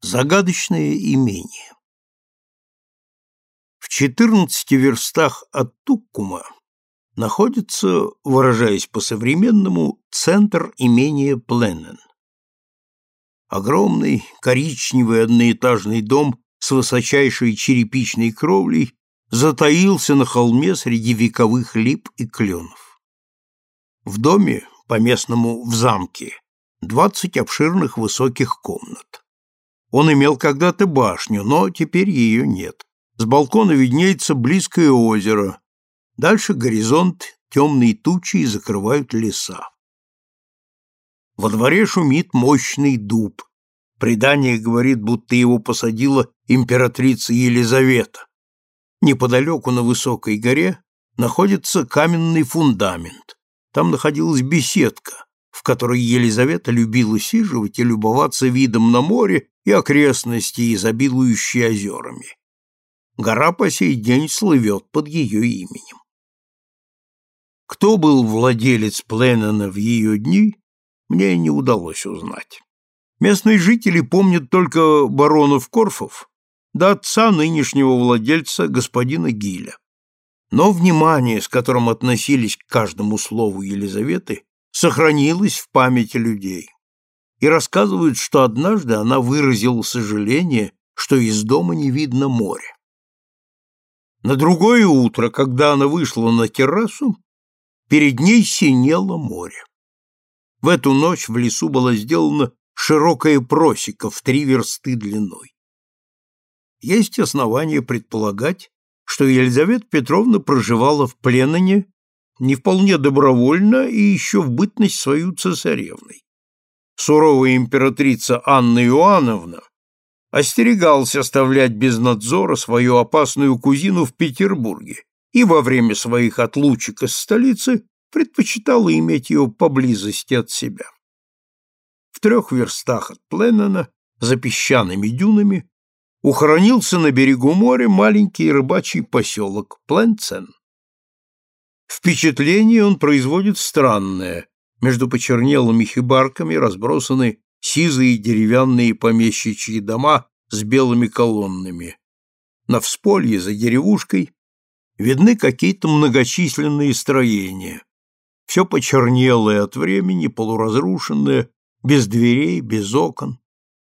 Загадочное имение. В 14 верстах от Туккума находится, выражаясь по-современному, центр имения Пленнен. Огромный коричневый одноэтажный дом с высочайшей черепичной кровлей затаился на холме среди вековых лип и кленов. В доме, по-местному в замке, двадцать обширных высоких комнат. Он имел когда-то башню, но теперь ее нет. С балкона виднеется близкое озеро. Дальше горизонт, темные тучи закрывают леса. Во дворе шумит мощный дуб. Предание говорит, будто его посадила императрица Елизавета. Неподалеку на высокой горе находится каменный фундамент. Там находилась беседка, в которой Елизавета любила сиживать и любоваться видом на море и окрестности, изобилующие озерами. Гора по сей день слывет под ее именем. Кто был владелец Пленнена в ее дни, мне не удалось узнать. Местные жители помнят только баронов Корфов да отца нынешнего владельца, господина Гиля. Но внимание, с которым относились к каждому слову Елизаветы, сохранилось в памяти людей и рассказывают, что однажды она выразила сожаление, что из дома не видно моря. На другое утро, когда она вышла на террасу, перед ней синело море. В эту ночь в лесу была сделана широкая просека в три версты длиной. Есть основания предполагать, что Елизавета Петровна проживала в Пленоне не вполне добровольно и еще в бытность свою цесаревной суровая императрица Анна Иоанновна остерегалась оставлять без надзора свою опасную кузину в Петербурге и во время своих отлучек из столицы предпочитала иметь ее поблизости от себя. В трех верстах от Пленнена, за песчаными дюнами, ухоронился на берегу моря маленький рыбачий поселок Пленцен. Впечатление он производит странное, между почернелыми хибарками разбросаны сизые деревянные помещичьи дома с белыми колоннами. На всполье за деревушкой видны какие-то многочисленные строения. Все почернелое от времени, полуразрушенное, без дверей, без окон.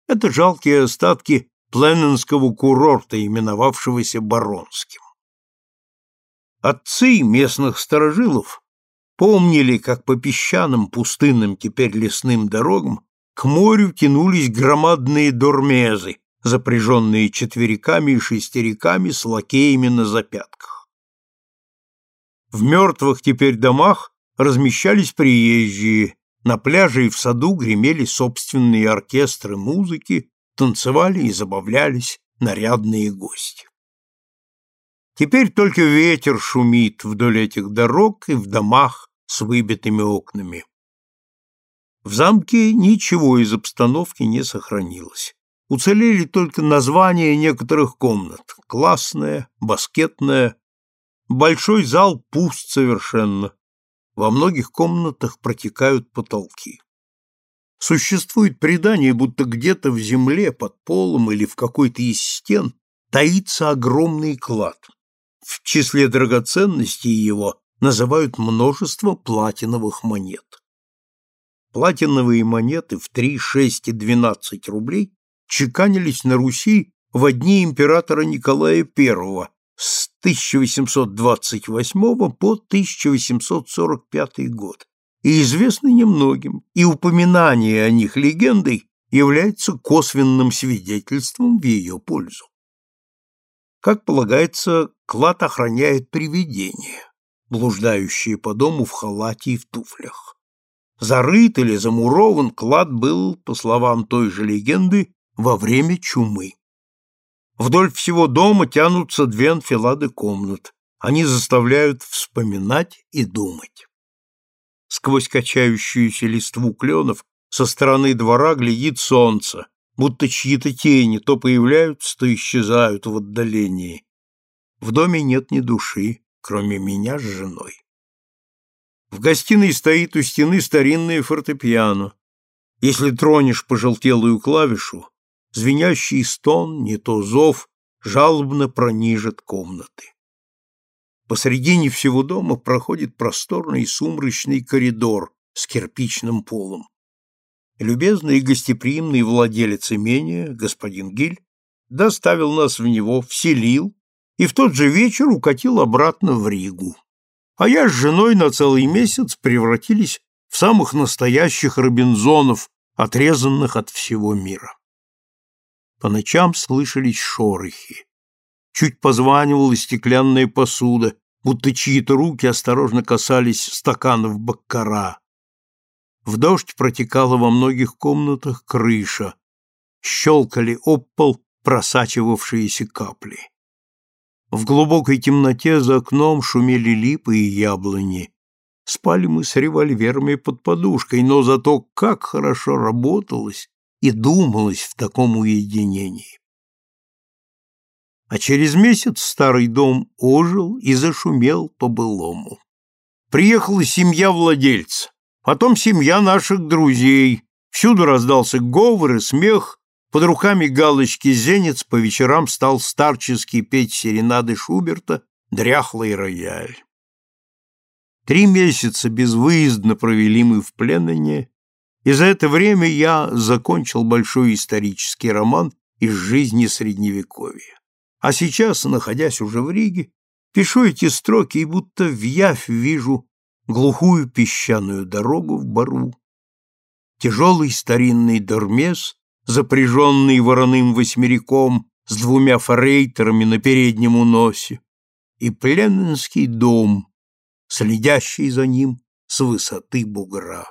Это жалкие остатки пленненского курорта, именовавшегося Баронским. Отцы местных сторожилов помнили, как по песчаным, пустынным, теперь лесным дорогам к морю тянулись громадные дормезы, запряженные четвериками и шестериками с лакеями на запятках. В мертвых теперь домах размещались приезжие, на пляже и в саду гремели собственные оркестры музыки, танцевали и забавлялись нарядные гости. Теперь только ветер шумит вдоль этих дорог и в домах, с выбитыми окнами. В замке ничего из обстановки не сохранилось. Уцелели только названия некоторых комнат. Классная, баскетная. Большой зал пуст совершенно. Во многих комнатах протекают потолки. Существует предание, будто где-то в земле, под полом или в какой-то из стен таится огромный клад. В числе драгоценностей его называют множество платиновых монет. Платиновые монеты в 3, 6 и 12 рублей чеканились на Руси в дни императора Николая I с 1828 по 1845 год и известны немногим, и упоминание о них легендой является косвенным свидетельством в ее пользу. Как полагается, клад охраняет привидение блуждающие по дому в халате и в туфлях. Зарыт или замурован клад был, по словам той же легенды, во время чумы. Вдоль всего дома тянутся две анфилады комнат. Они заставляют вспоминать и думать. Сквозь качающуюся листву кленов со стороны двора глядит солнце, будто чьи-то тени то появляются, то исчезают в отдалении. В доме нет ни души, кроме меня с женой. В гостиной стоит у стены старинное фортепиано. Если тронешь пожелтелую клавишу, звенящий стон, не то зов, жалобно пронижит комнаты. Посредине всего дома проходит просторный сумрачный коридор с кирпичным полом. Любезный и гостеприимный владелец имения, господин Гиль, доставил нас в него, вселил и в тот же вечер укатил обратно в Ригу. А я с женой на целый месяц превратились в самых настоящих робинзонов, отрезанных от всего мира. По ночам слышались шорохи. Чуть позванивала стеклянная посуда, будто чьи-то руки осторожно касались стаканов баккара. В дождь протекала во многих комнатах крыша. Щелкали об пол просачивавшиеся капли. В глубокой темноте за окном шумели липы и яблони. Спали мы с револьверами под подушкой, но зато как хорошо работалось и думалось в таком уединении. А через месяц старый дом ожил и зашумел по-былому. Приехала семья владельца, потом семья наших друзей. Всюду раздался говор и смех, под руками галочки зенец по вечерам стал старчески петь серенады Шуберта «Дряхлый рояль». Три месяца безвыездно провели мы в Пленнене, и за это время я закончил большой исторический роман из жизни Средневековья. А сейчас, находясь уже в Риге, пишу эти строки и будто в явь вижу глухую песчаную дорогу в Бару, тяжелый старинный дормес запряженный вороным восьмериком с двумя форейтерами на переднем уносе, и пленненский дом, следящий за ним с высоты бугра.